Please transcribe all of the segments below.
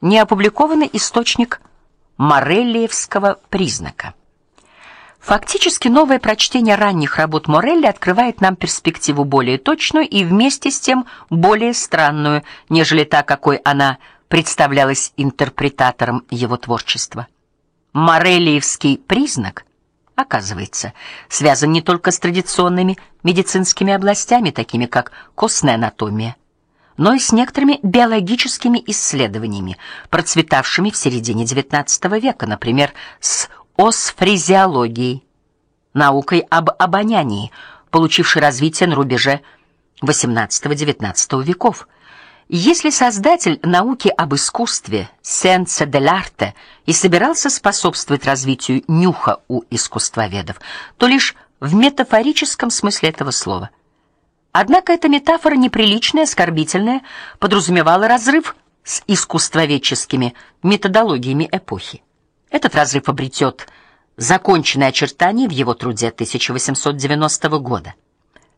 не опубликованный источник Мореллиевского признака. Фактически новое прочтение ранних работ Морелли открывает нам перспективу более точную и вместе с тем более странную, нежели та, какой она представлялась интерпретаторам его творчества. Мореллиевский признак, оказывается, связан не только с традиционными медицинскими областями, такими как костная анатомия, но и с некоторыми биологическими исследованиями, процветавшими в середине XIX века, например, с осфризиологией, наукой об обонянии, получившей развитие на рубеже XVIII-XIX веков. Если создатель науки об искусстве, сенсе dell'arte, и собирался способствовать развитию нюха у искусствоведов, то лишь в метафорическом смысле этого слова. Однако эта метафора неприличная, оскорбительная, подразумевала разрыв с искусствоведческими методологиями эпохи. Этот разрыв обретет законченное очертание в его труде 1890 года.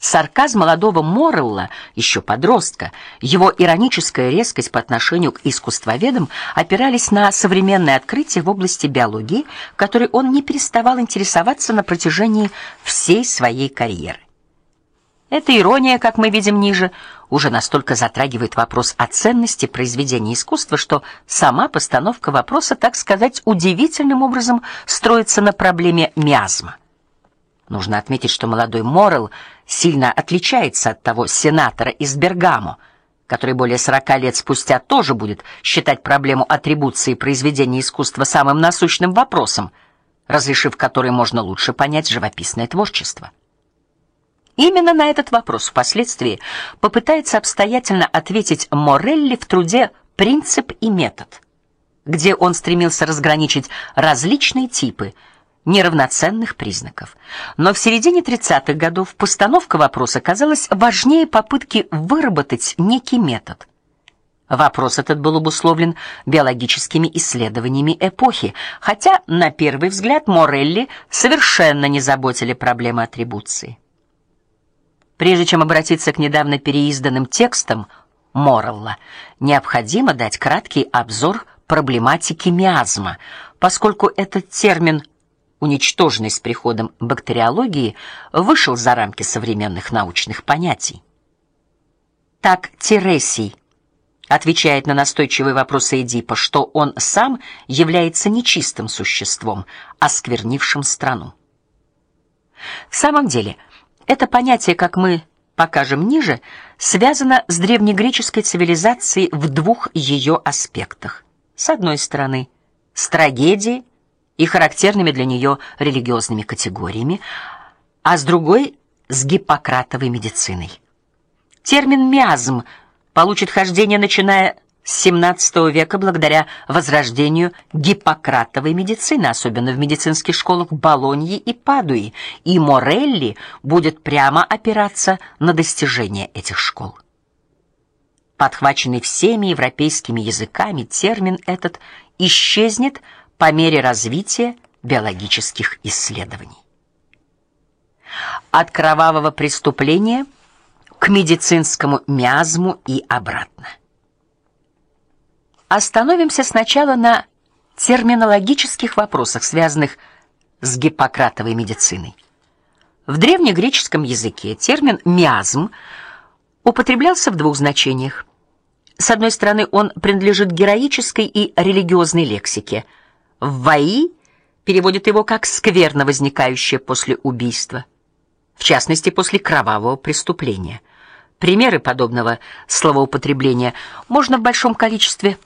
Сарказм молодого Моррелла, еще подростка, его ироническая резкость по отношению к искусствоведам опирались на современные открытия в области биологии, которой он не переставал интересоваться на протяжении всей своей карьеры. Эта ирония, как мы видим ниже, уже настолько затрагивает вопрос о ценности произведения искусства, что сама постановка вопроса, так сказать, удивительным образом строится на проблеме миазма. Нужно отметить, что молодой Моррелл сильно отличается от того сенатора из Бергамо, который более 40 лет спустя тоже будет считать проблему атрибуции произведения искусства самым насущным вопросом, разрешив который можно лучше понять живописное творчество. Именно на этот вопрос впоследствии попытается обстоятельно ответить Морелли в труде Принцип и метод, где он стремился разграничить различные типы неравноценных признаков. Но в середине 30-х годов постановка вопроса казалась важнее попытки выработать некий метод. Вопрос этот был обусловлен биологическими исследованиями эпохи, хотя на первый взгляд Морелли совершенно не заботили проблемы атрибуции. Прежде чем обратиться к недавно переизданным текстам Моррелла, необходимо дать краткий обзор проблематики миазма, поскольку этот термин уничтоженный с приходом бактериологии, вышел за рамки современных научных понятий. Так Тересий отвечает на настойчивые вопросы Эдипа, что он сам является нечистым существом, осквернившим страну. В самом деле, это понятие, как мы покажем ниже, связано с древнегреческой цивилизацией в двух ее аспектах. С одной стороны, с трагедией и характерными для нее религиозными категориями, а с другой с гиппократовой медициной. Термин миазм получит хождение начиная с XVII века благодаря возрождению гиппократовой медицины, особенно в медицинских школах Болоньи и Падуи, и Морелли будет прямо опираться на достижения этих школ. Подхваченный всеми европейскими языками, термин этот исчезнет по мере развития биологических исследований. От кровавого преступления к медицинскому миазму и обратно. Остановимся сначала на терминологических вопросах, связанных с гиппократовой медициной. В древнегреческом языке термин миазм употреблялся в двух значениях. С одной стороны, он принадлежит героической и религиозной лексике. Ваи переводит его как скверно возникающее после убийства, в частности, после кровавого преступления. Примеры подобного словоупотребления можно в большом количестве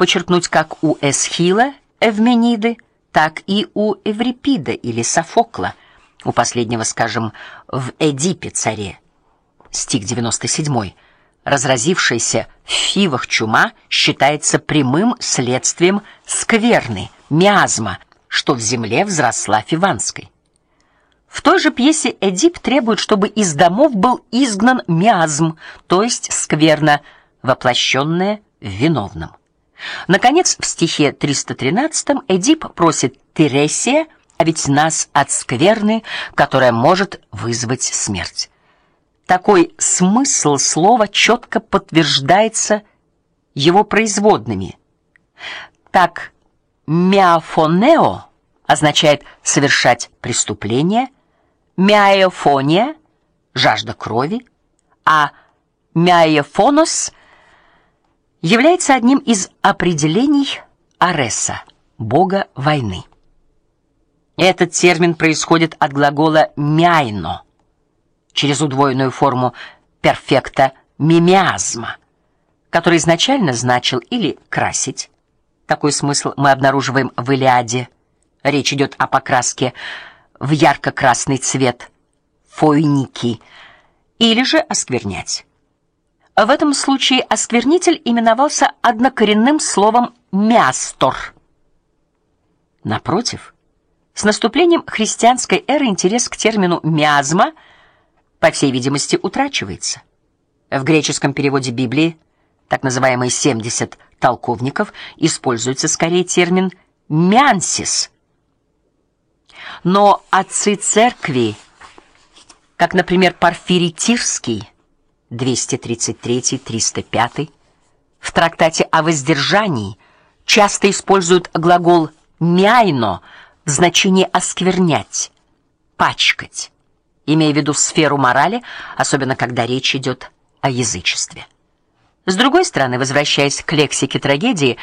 подчеркнуть как у Эсхила, Эвмениды, так и у Эврипида или Софокла, у последнего, скажем, в Эдипе царе. Стих 97. Разразившаяся в Фивах чума считается прямым следствием скверны, миазма, что в земле взросла фиванской. В той же пьесе Эдип требует, чтобы из домов был изгнан миазм, то есть скверна, воплощенная в виновном. Наконец, в стихе 313 Эдип просит Тересия, а ведь нас от скверны, которая может вызвать смерть. Такой смысл слова четко подтверждается его производными. Так миафонео означает совершать преступление, миаефония жажда крови, а миаефонос является одним из определений Ареса, бога войны. Этот термин происходит от глагола мяйно через удвоенную форму перфекта мимиазма, который изначально значил или красить. Такой смысл мы обнаруживаем в Илиаде. Речь идет о покраске в ярко-красный цвет фойники или же осквернять. В этом случае осквернитель именовался однокоренным словом мястор. Напротив, с наступлением христианской эры интерес к термину миазма, по всей видимости, утрачивается. В греческом переводе Библии, так называемые 70 толковников, используется скорее термин мянсис. Но отцы церкви, как, например, Порфирий Тирский 233-305 в трактате о воздержании часто используют глагол мяйно в значении осквернять, пачкать, имея в виду сферу морали, особенно когда речь идет о язычестве. С другой стороны, возвращаясь к лексике трагедии,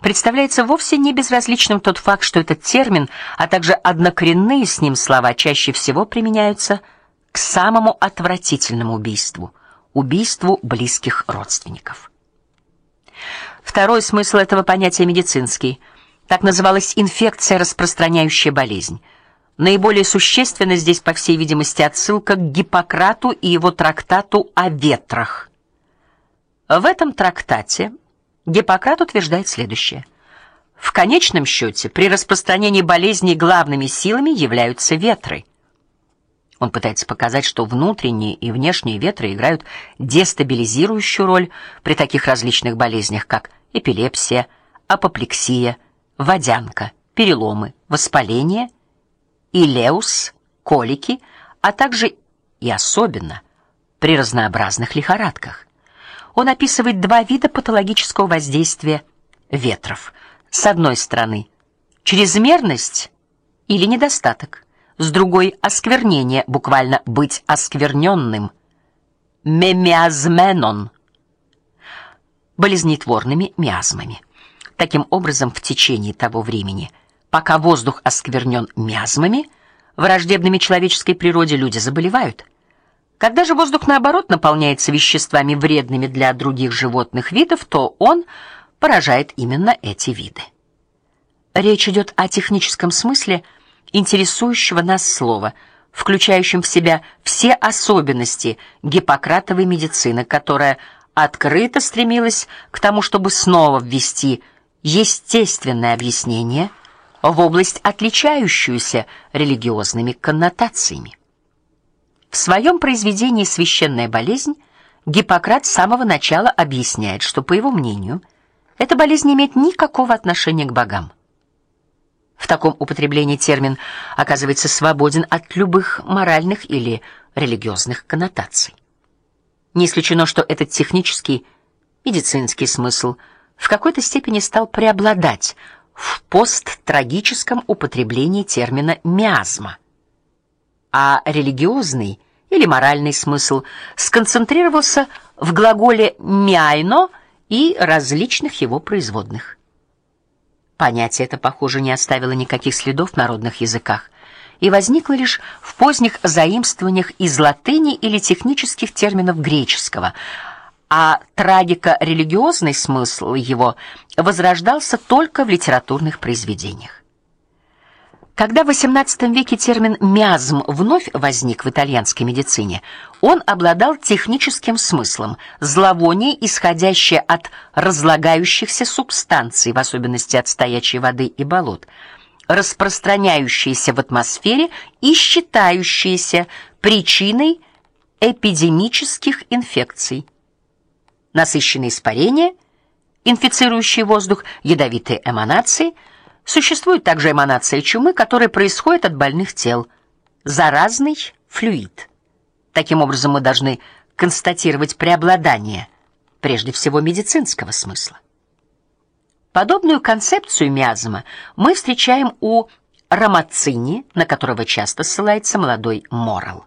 представляется вовсе не безразличным тот факт, что этот термин, а также однокоренные с ним слова чаще всего применяются к самому отвратительному убийству убийству близких родственников. Второй смысл этого понятия медицинский. Так называлась инфекция, распространяющая болезнь. Наиболее существенна здесь, по всей видимости, отсылка к Гиппократу и его трактату о ветрах. В этом трактате Гиппократ утверждает следующее: в конечном счете, при распространении болезней главными силами являются ветры. Он пытается показать, что внутренние и внешние ветры играют дестабилизирующую роль при таких различных болезнях, как эпилепсия, апоплексия, водянка, переломы, воспаление, илеус, колики, а также и особенно при разнообразных лихорадках. Он описывает два вида патологического воздействия ветров. С одной стороны, чрезмерность или недостаток, с другой осквернение, буквально быть оскверненным. Мемиазменон. Болезнетворными миазмами. Таким образом, в течение того времени, пока воздух осквернен миазмами, враждебными человеческой природе люди заболевают. Когда же воздух наоборот наполняется веществами вредными для других животных видов, то он поражает именно эти виды. Речь идет о техническом смысле интересующего нас слова, включающем в себя все особенности гиппократовой медицины, которая открыто стремилась к тому, чтобы снова ввести естественное объяснение в область, отличающуюся религиозными коннотациями. В своем произведении Священная болезнь Гиппократ с самого начала объясняет, что по его мнению, эта болезнь не имеет никакого отношения к богам. В таком употреблении термин оказывается свободен от любых моральных или религиозных коннотаций. Не исключено, что этот технический медицинский смысл в какой-то степени стал преобладать в посттрагическом употреблении термина миазма, а религиозный или моральный смысл сконцентрировался в глаголе миайно и различных его производных. Понятие это, похоже, не оставило никаких следов в народных языках и возникло лишь в поздних заимствованиях из латыни или технических терминов греческого, а трагико-религиозный смысл его возрождался только в литературных произведениях. Когда в XVIII веке термин миазм вновь возник в итальянской медицине, он обладал техническим смыслом: зловоние, исходящее от разлагающихся субстанций, в особенности от стоячей воды и болот, распространяющееся в атмосфере и считающееся причиной эпидемических инфекций. Насыщенные испарения, инфицирующие воздух, ядовитые эманации – Существует также эманация чумы, которая происходит от больных тел, заразный флюид. Таким образом мы должны констатировать преобладание прежде всего медицинского смысла. Подобную концепцию миазма мы встречаем у Рамацини, на которого часто ссылается молодой Морал.